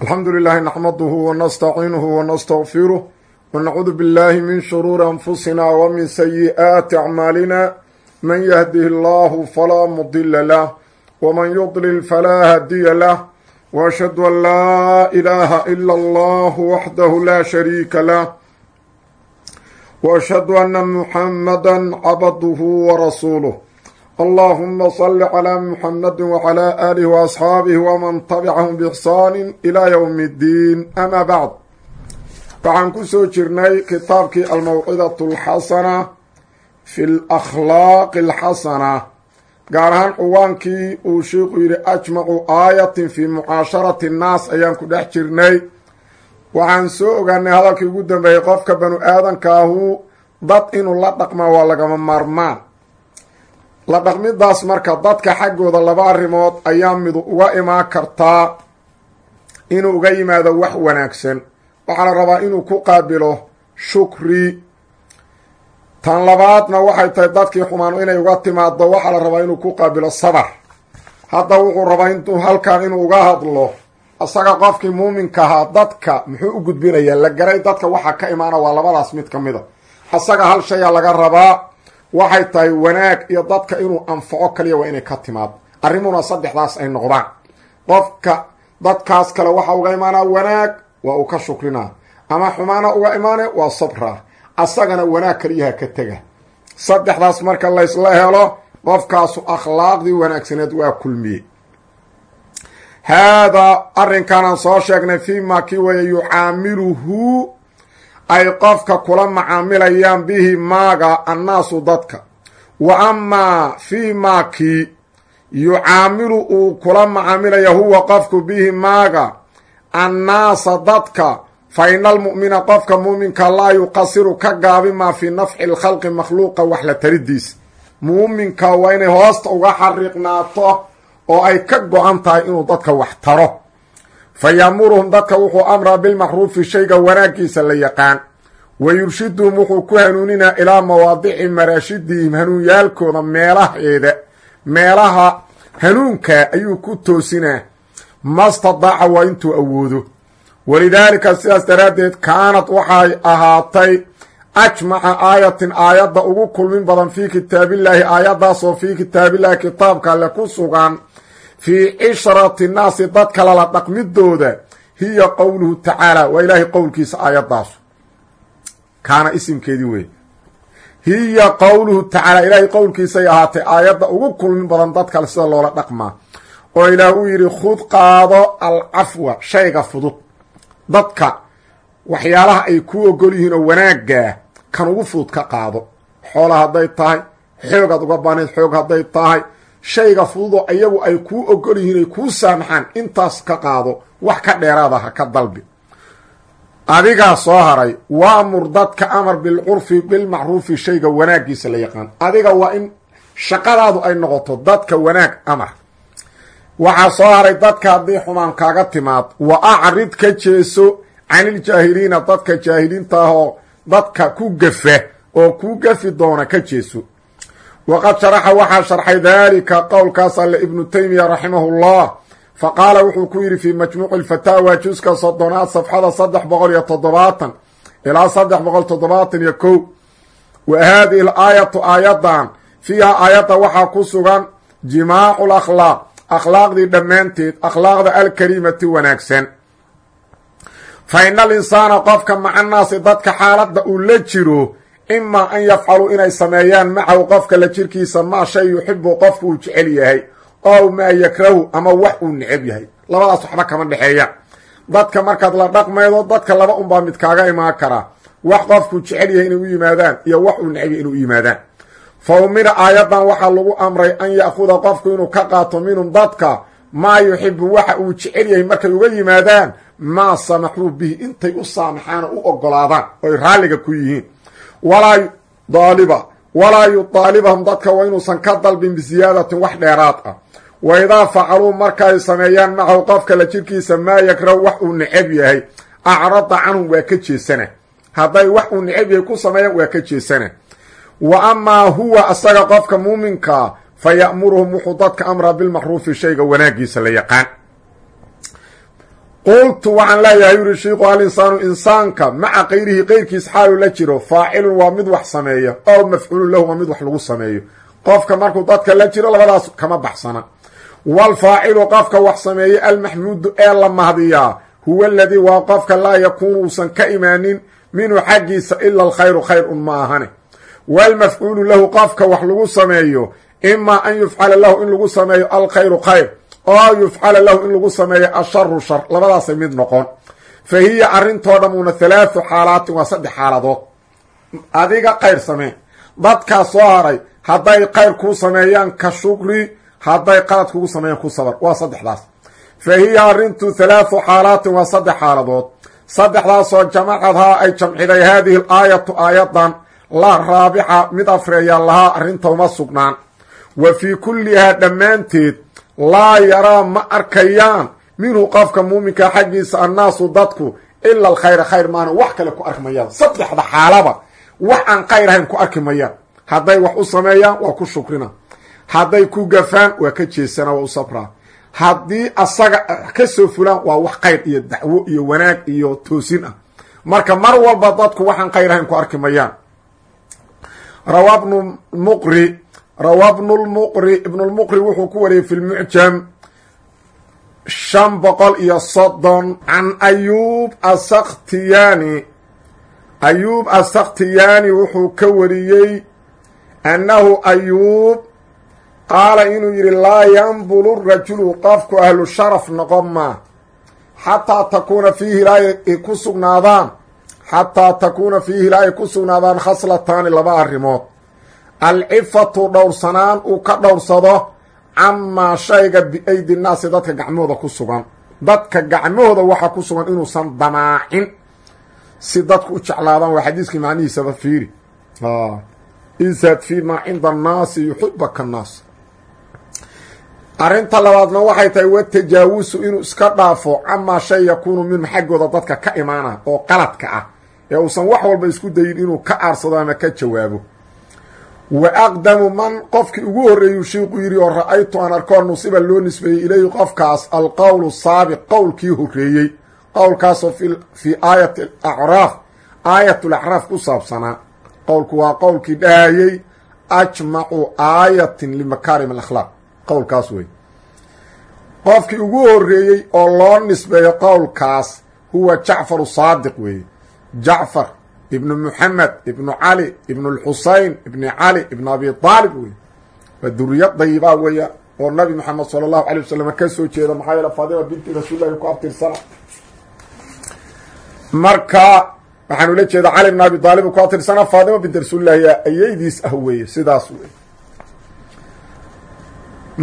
alxamdu lilahi naxmaduhu wanastaciinuhu wanastaqfiruh wanacuudu billahi min shuruuri anfusina wa min sayi'aati acmaalina man yahdihi allahu falaa mudila lah wman yudlil falaa hadiya lah. Waashhadu an laa ilaaha ila allah waxdahu laa shariika lah waashhadu ana muxamada cabduhu warasuuluh allahuma salli calaa muxamadi wacalaa aalihi waasxaabihi waman tabicahum biixsaani ilaa yowmi اddiin ama bacd waxaan ku soo jirnay kitaabkii almawcidat alxasana fi lakhlaaqi alxasana gaar ahaan cuwaankii uu sheikhu yidhi ajmacu aayatin fii mucaasharati nnaas ayaan ku dhex jirnay. Waxaan soo ogaanay hadalkii ugu dambeeyey qofka banu aadankaahu dad inuu la dhaqmaa waa lagama maarmaan la dhaqmidaas marka dadka xaggooda laba arrimood ayaa midu uga imaan kartaa inuu uga yimaado wax wanaagsan. Waxaa la rabaa inuu ku qaabilo shukri. Tan labaadna waxay tahay dadkii xumaanu inay uga timaado waxaa la rabaa inuu ku qaabilo sabar. Hadda wuxuu rabaa intuu halkan inuu uga hadlo isaga qofkii muuminka ahaa dadka muxuu u gudbinayaa la garay dadka waxa ka imaana waa labadaas mid ka mid a isaga hal shayaa laga rabaa waxay tahay wanaag iyo dadka inuu anfaco kaliya waa inay ka timaado arrimuna saddexdaas ay noqdaan. Qofka dadkaas kale waxa uga imaanaa wanaag waa uu ka shukrinaa. Ama xumaana uga imaane waa sabraa asagana wanaag kaliyaha ka tega. Saddexdaas marka laysla helo qofkaasu akhlaaqdii wanaagsaneed waa kulmiye haadaa arrinkanaan soo sheegnay fii maa kii weeye yucaamiluhu ay qofka kula macaamilayaan bihi maaga annaasu dadka. Wa amaa fii maa kii yucaamilu uu kula macaamilaya huwa qofku bihi maaga annaasa dadka. Fa ina almu'mina qofka muuminka laa yuqasiru ka gaabi maa fii nafci lkhalqi makhluuqa wax la taridiisa muuminka waa inay hoosta uga xariiqnaato oo ay ka go-an tahay inuu dadka wax taro fa yaamuruhum dadka wuxuu amraa bilmacruufi shayga wanaaggiisa la yaqaan. Wa yurshiduhum wuxuu ku hanuuninaa ilaa mawaadici maraashidihim hanuunyaalkooda meelaheeda. Meelaha hanuunka ayuu ku toosinaa mastadaaca waa intuu awoodo. Walidaalika sidaas daraaddeed kaanad waxay ahaatay ajmaca aayatin aayadda ugu kulmin badan fii kitaabillaahi aayaddaasoo fii kitaabillaahi kitaabka alle ku sugan fii cishrati naasi dadka lala dhaqmidooda hiya qowluhu tacaala waa ilaahay qowlkiisa aayaddaasu kaana isimkeedii wey hiya qowluhu tacaala ilaahay qowlkiisay ahaatay aayadda ugu kulmin badan dadkale sida loola dhaqmaa. Oo ilaah uu yidhi khud qaado alcafwa shayga fudud. Dadka waxyaalaha ay kuu ogol yihiin oo wanaaggaa kan ugu fudud ka qaado. Xoola hadday tahay xoogaad uga baanayd xoog hadday tahay shayga fududoo iyagu ay kuu ogol yihiin ay kuu saamaxaan intaas ka qaado wax ka dheeraada ha ka dalbi. Adigaa soo haray waamur dadka amar bilcurfi bilmacruufi shayga wanaaggiisa la yaqaan. Adiga waa in shaqadaadu ay noqoto dadka wanaag amar. Waxaa soo haray dadka haddii xumaan kaaga timaad wa acrid ka jeeso caniljaahiliina dadka jaahiliinta ah oo dadka ku gafa oo kuu gafi doona ka jeeso waqad sharaxa waxaa sharxay daalika qowlkaas alle ibnu taymiya raximahullah fa qaala wuxuu ku yidhi fii majmuuci lfataawa juska soddonaad safxada saddex boqol iyo toddobaatan ilaa saddex boqol toddobaatan iyo kow wa haadihi l aayatu aayadan fiiha aayadda waxaa ku sugan jimaacu lakhlaaq akhlaaqdii dhammaanteed akhlaaqda alkariimati wanaagsan fa ina alinsaana qofka macanaasi dadka xaaladda uu la jiro imaa an yafcaluu inay sameeyaan macahu qofka la jirkiisa maa shay yuxibu qofka uu jecel yahay ow maa yakrahu ama wax uu necab yahay. Labadaas waxba kama dhexeeyaan dadka markaad la dhaqmaydo dadka laba unbaa mid kaaga imaan karaa wax qofkuu jecel yahay inay u yimaadaan iyo wax uu necab yahay inuu yimaadaan. Fa umira aayadan waxaa lagu amray an ya'khuda qofku inuu ka qaato minhum dadka maa yuxibu waxa uu jecel yahay markay uga yimaadaan maa samaxuu bihi intay u saamaxaan oo u ogolaadaan oy raalliga ku yihiin walaa daaliba walaa yudaalibahum dadka waa inuusan ka dalbin bisiyaadatin wax dheeraad ah. Wa idaa facaluu markaay sameeyaan macahu qofka la jirkiisa maa yakrahu wax uu necab yahay. Acrada canhum waa ka jeesana hadday wax uu necab yahay ku sameeyaan waa ka jeesana wa amaa huwa asaga qofka muuminkaa fa ya'muruhum wuxuu dadka amraa bilmacruufi shayga wanaaggiisa la yaqaan qultu waxaan leeyahay yuri shiiku alinsaanu insaanka maca kayrihi keyrkiis xaalu la jiro faacilun waa mid wax sameeya ow mafcuulun lahu waa mid wax lagu sameeyo. Qofka markuu dadka la jiro labadaas kama baxsana. Waalfaacilu qofka wax sameeye almaxmuudu ee la mahdiyaa huwa aladii waa qofka laa yakuunu uusan ka imaanin minhu xaggiisa ila alkhayru khayr un ma ahane. Waalmafcuulu lahu qofka wax lagu sameeyo imaa an yufcala lahu in lagu sameeyo alkhayru khayr oo yufcala lahu in lagu sameeyo asharu shar labadaasay mid noqon. Fa hiya arrintoo dhammuuna halaathu xaalaatin waa saddex xaaladood adiga khayr samee. Dadkaa soo haray hadday khayr kuu sameeyaan ka shukri hadday qalad kugu sameeyaan ku sabar waa saddexdaas. Fa hiya arrintu halaathu xaalaatin waa saddex xaaladood. Saddexdaasoo jamacadhaa ay jamciday haadihi l aayatu aayadan la raabixa mid afreeya lahaa arrinta uma sugnaan. Wa fii kullihaa dhammaanteed laa yaraa ma arkayaan minhu qofka muuminka xaggiisa annaasu dadku ila alkhayra khayr maana wax kale ku arki mayaan saddexda xaalaba wax aan khayr ahayn ku arki mayaan hadday wax u sameeyaan waa ku shukrina. Hadday ku gafaan waa ka jeesana waa u sabraa haddii asaga ka soo fulaan waa wax khayr iyo dacwo iyo wanaag iyo toosin ah. Marka mar walba dadku waxaan khayr ahayn ku arki mayaan rawaa bnu muqri rawaa bnu lmuqri ibnulmuqri wuxuu ku wariyey fi lmucjam shan boqol iyo soddon can ayuub asakhtiyaani ayuub asakhtiyaani wuxuu ka wariyey annahu ayuub qaala inuu yidhi laa yanbulu rajulu qofku ahlu sharaf noqon maa xataa takuuna fiihi ilaa ay ku sugnaadaan xataa takuuna fiihi ilaa ay ku sugnaadaan khaslataani laba arrimood alcifatu dhowrsanaan uu ka dhowrsado camaa shayga biaydi naasi dadka gacmahooda ku sugan. Dadka gacmahooda waxaa ku sugan inuusan damaacin. Si dadku u jeclaadaan waa xadiiskii macnihiisaba fiiri. Izhad fii maa cinda annaasi yuxibaka annaas arrinta labaadna waxay tahay wa tajaawusu inuu iska dhaafo camaa shay yakuunu minhu xaggooda dadka ka imaana oo qaladka ah. Ee uusan wax walba isku dayin inuu ka aarsado ama ka jawaabo wa aqdamu man qofkii ugu horreeyuu shiiqu yidhi oo ra'aytu aan arkoo nusiba loo nisbeeyey ilayhi qofkaas alqowlu saabiq qowlkii horreeyey. Qowlkaasoo fii aayati alacraaf aayat alacraaf ku saabsanaa. Qowlku waa qowlkii dhahayey ajmacu aayatin limakaarim alakhlaaq. Qowlkaas wey qofkii ugu horreeyey oo loo nisbeeyo qowlkaas huwa jacfaru saadiq weeye jacfar ibnu muxamed ibnu cali ibnu lxusein ibni cali ibnu abi aalib wey. Waa duriyad dayibaa weeya oo nabi moxamed sala allahu alay wasalam ka soo jeeda maxaa yeele faadima binti rasuulillahi ku abtirsana. Marka waxaan ula jeeda cali ibn abi aalib ku abtirsana faadima binti rasuulillahi ayeydiis ah weeye sidaas wey.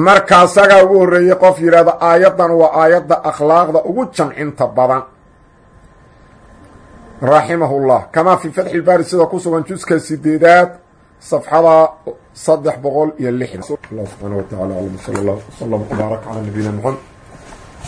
Marka asagaa ugu horreeyey qof yidhahdo aayaddan waa aayadda akhlaaqda ugu jamcinta badan raximahullah kamaa fii fatxi ilbaari sida ku sugan juska sideedaad safxada saddex boqol iyo lixdan allah subxaana wa tacala sala allah wslam wbaarak calaa nabiyina maxamed